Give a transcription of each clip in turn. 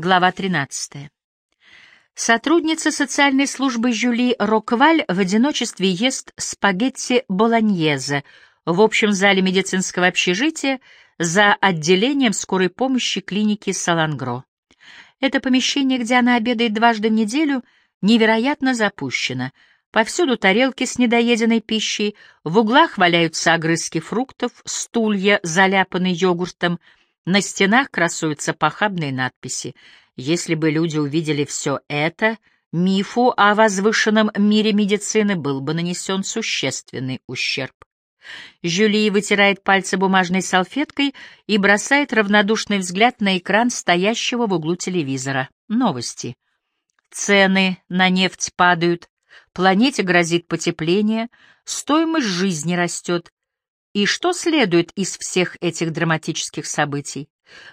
Глава 13. Сотрудница социальной службы Жюли Рокваль в одиночестве ест спагетти болоньезе в общем зале медицинского общежития за отделением скорой помощи клиники Салангро. Это помещение, где она обедает дважды в неделю, невероятно запущено. Повсюду тарелки с недоеденной пищей, в углах валяются огрызки фруктов, стулья, заляпанные йогуртом — на стенах красуются похабные надписи. Если бы люди увидели все это, мифу о возвышенном мире медицины был бы нанесен существенный ущерб. Жюли вытирает пальцы бумажной салфеткой и бросает равнодушный взгляд на экран стоящего в углу телевизора. Новости. Цены на нефть падают, планете грозит потепление, стоимость жизни растет, и что следует из всех этих драматических событий?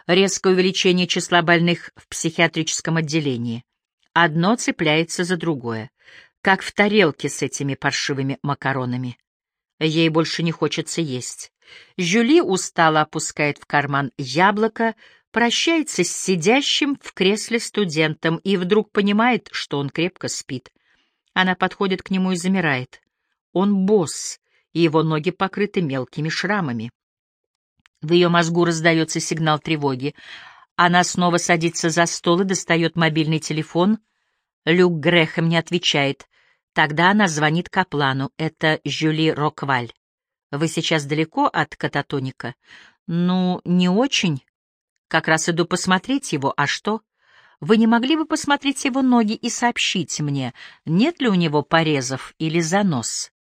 Резкое увеличение числа больных в психиатрическом отделении. Одно цепляется за другое, как в тарелке с этими паршивыми макаронами. Ей больше не хочется есть. Жюли устало опускает в карман яблоко, прощается с сидящим в кресле студентом и вдруг понимает, что он крепко спит. Она подходит к нему и замирает. Он босс, и его ноги покрыты мелкими шрамами. В ее мозгу раздается сигнал тревоги. Она снова садится за стол и достает мобильный телефон. Люк Грэхэм не отвечает. Тогда она звонит Каплану. Это Жюли Рокваль. «Вы сейчас далеко от кататоника?» «Ну, не очень. Как раз иду посмотреть его. А что?» «Вы не могли бы посмотреть его ноги и сообщить мне, нет ли у него порезов или занос?»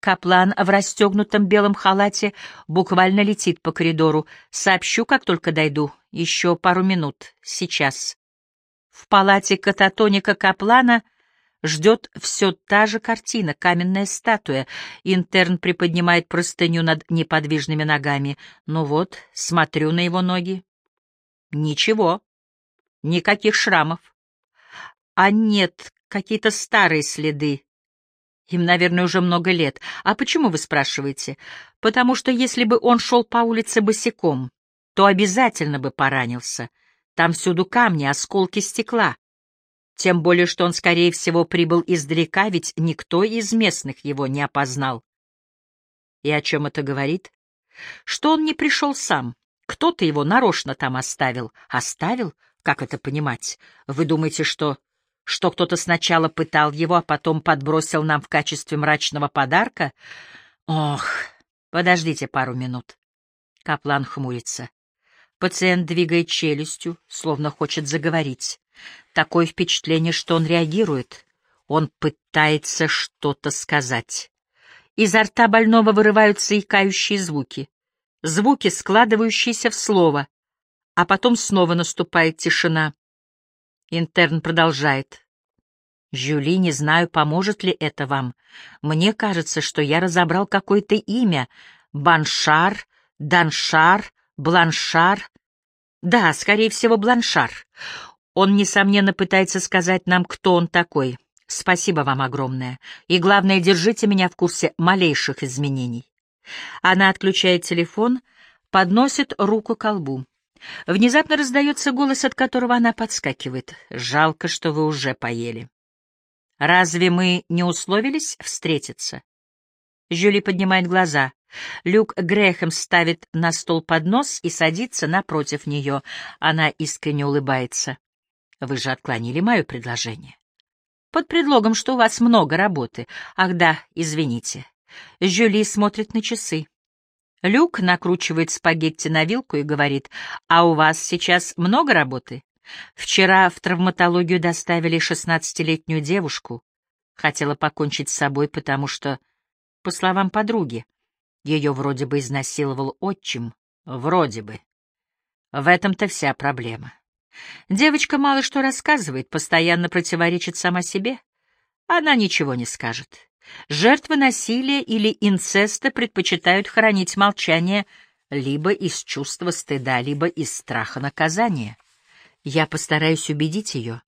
Каплан в расстегнутом белом халате буквально летит по коридору. Сообщу, как только дойду. Еще пару минут. Сейчас. В палате кататоника Каплана ждет все та же картина, каменная статуя. Интерн приподнимает простыню над неподвижными ногами. Ну вот, смотрю на его ноги. Ничего. Никаких шрамов. А нет, какие-то старые следы им, наверное, уже много лет. А почему вы спрашиваете? Потому что если бы он шел по улице босиком, то обязательно бы поранился. Там всюду камни, осколки стекла. Тем более, что он, скорее всего, прибыл издалека, ведь никто из местных его не опознал. И о чем это говорит? Что он не пришел сам. Кто-то его нарочно там оставил. Оставил? Как это понимать? Вы думаете, что что кто-то сначала пытал его, а потом подбросил нам в качестве мрачного подарка? Ох, подождите пару минут. Каплан хмурится. Пациент двигает челюстью, словно хочет заговорить. Такое впечатление, что он реагирует. Он пытается что-то сказать. Изо рта больного вырываются икающие звуки. Звуки, складывающиеся в слово. А потом снова наступает тишина. Интерн продолжает. «Жюли, не знаю, поможет ли это вам. Мне кажется, что я разобрал какое-то имя. Баншар, Даншар, Бланшар. Да, скорее всего, Бланшар. Он, несомненно, пытается сказать нам, кто он такой. Спасибо вам огромное. И главное, держите меня в курсе малейших изменений». Она отключает телефон, подносит руку к колбу. Внезапно раздается голос, от которого она подскакивает. «Жалко, что вы уже поели». «Разве мы не условились встретиться?» Жюли поднимает глаза. Люк Грэхэм ставит на стол поднос и садится напротив нее. Она искренне улыбается. «Вы же отклонили мое предложение». «Под предлогом, что у вас много работы. Ах да, извините». Жюли смотрит на часы. Люк накручивает спагетти на вилку и говорит, «А у вас сейчас много работы? Вчера в травматологию доставили шестнадцатилетнюю девушку. Хотела покончить с собой, потому что, по словам подруги, ее вроде бы изнасиловал отчим. Вроде бы. В этом-то вся проблема. Девочка мало что рассказывает, постоянно противоречит сама себе. Она ничего не скажет. Жертвы насилия или инцеста предпочитают хранить молчание либо из чувства стыда, либо из страха наказания. Я постараюсь убедить ее.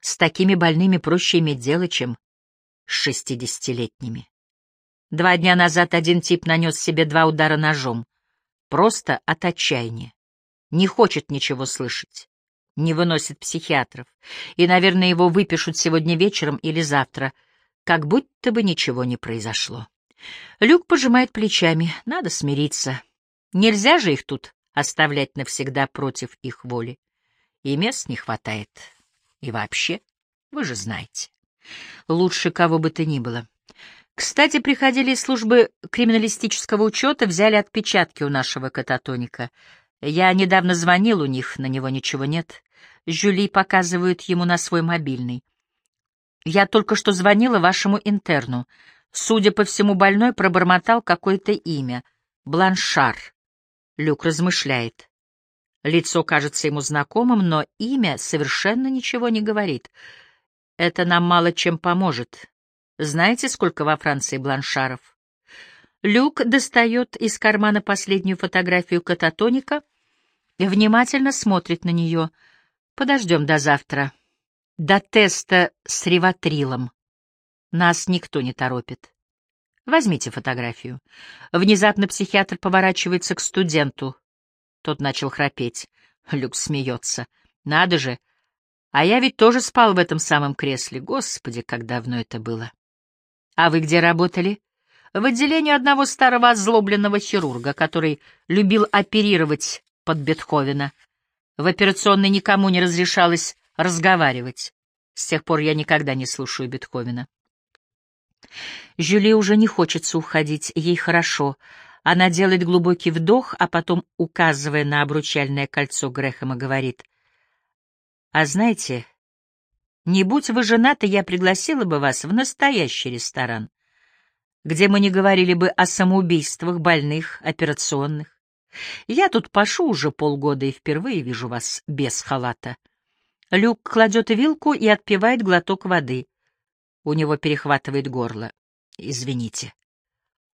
С такими больными проще иметь дело, чем с шестидесятилетними. Два дня назад один тип нанес себе два удара ножом. Просто от отчаяния. Не хочет ничего слышать. не выносит психиатров, и, наверное, его выпишут сегодня вечером или завтра, как будто бы ничего не произошло. Люк пожимает плечами. Надо смириться. Нельзя же их тут оставлять навсегда против их воли. И мест не хватает. И вообще, вы же знаете. Лучше кого бы то ни было. Кстати, приходили из службы криминалистического учета, взяли отпечатки у нашего кататоника. Я недавно звонил у них, на него ничего нет. Жюли показывают ему на свой мобильный. Я только что звонила вашему интерну. Судя по всему, больной пробормотал какое-то имя. Бланшар. Люк размышляет. Лицо кажется ему знакомым, но имя совершенно ничего не говорит. Это нам мало чем поможет. Знаете, сколько во Франции бланшаров? Люк достает из кармана последнюю фотографию кататоника, внимательно смотрит на нее. Подождем до завтра. До теста с реватрилом. Нас никто не торопит. Возьмите фотографию. Внезапно психиатр поворачивается к студенту. Тот начал храпеть. Люк смеется. Надо же. А я ведь тоже спал в этом самом кресле. Господи, как давно это было. А вы где работали? В отделении одного старого озлобленного хирурга, который любил оперировать под Бетховена. В операционной никому не разрешалось разговаривать. С тех пор я никогда не слушаю Бетховена. Жюли уже не хочется уходить, ей хорошо. Она делает глубокий вдох, а потом, указывая на обручальное кольцо Грэхэма, говорит, «А знаете, не будь вы женаты, я пригласила бы вас в настоящий ресторан, где мы не говорили бы о самоубийствах, больных, операционных. Я тут пашу уже полгода и впервые вижу вас без халата. Люк кладет вилку и отпивает глоток воды. У него перехватывает горло. Извините.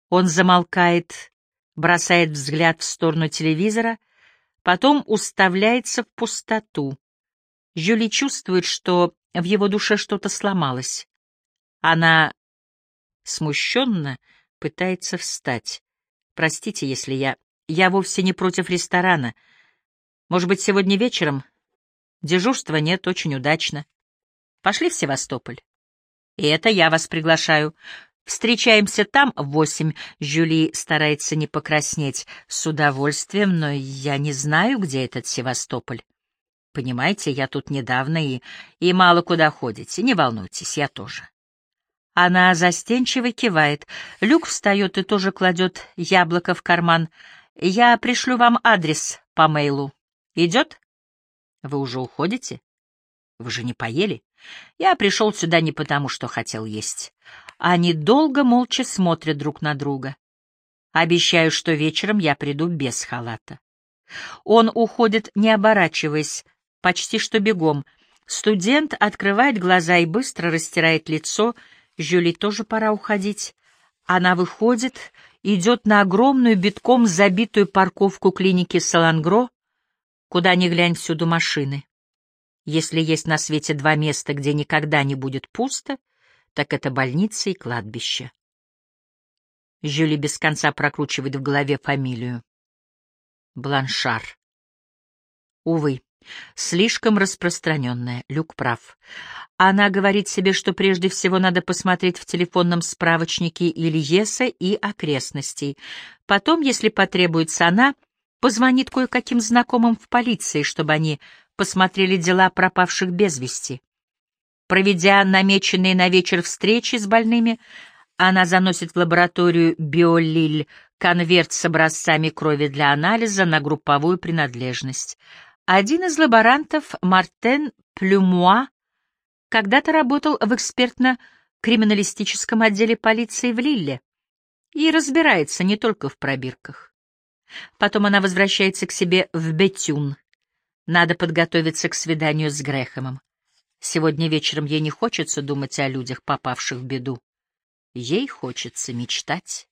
Он замолкает, бросает взгляд в сторону телевизора, потом уставляется в пустоту. Жюли чувствует, что в его душе что-то сломалось. Она смущенно пытается встать. Простите, если я... Я вовсе не против ресторана. Может быть, сегодня вечером? Дежурства нет, очень удачно. Пошли в Севастополь. И это я вас приглашаю. Встречаемся там в восемь. Жюли старается не покраснеть. С удовольствием, но я не знаю, где этот Севастополь. Понимаете, я тут недавно и, и мало куда ходите. Не волнуйтесь, я тоже. Она застенчиво кивает. Люк встает и тоже кладет яблоко в карман. Я пришлю вам адрес по мейлу. Идет? Вы уже уходите? Вы же не поели? Я пришел сюда не потому, что хотел есть. Они долго молча смотрят друг на друга. Обещаю, что вечером я приду без халата. Он уходит, не оборачиваясь, почти что бегом. Студент открывает глаза и быстро растирает лицо. Жюли тоже пора уходить. Она выходит, идет на огромную битком забитую парковку клиники Салангро, куда ни глянь всюду машины. Если есть на свете два места, где никогда не будет пусто, так это больница и кладбище. Жюли без конца прокручивает в голове фамилию. Бланшар. Увы, Слишком распространенная, Люк прав. Она говорит себе, что прежде всего надо посмотреть в телефонном справочнике Ильеса и окрестностей. Потом, если потребуется, она позвонит кое-каким знакомым в полиции, чтобы они посмотрели дела пропавших без вести. Проведя намеченные на вечер встречи с больными, она заносит в лабораторию Биолиль конверт с образцами крови для анализа на групповую принадлежность. Один из лаборантов, Мартен Плюмуа, когда-то работал в экспертно-криминалистическом отделе полиции в Лилле и разбирается не только в пробирках. Потом она возвращается к себе в Бетюн. Надо подготовиться к свиданию с Грехомом. Сегодня вечером ей не хочется думать о людях, попавших в беду. Ей хочется мечтать.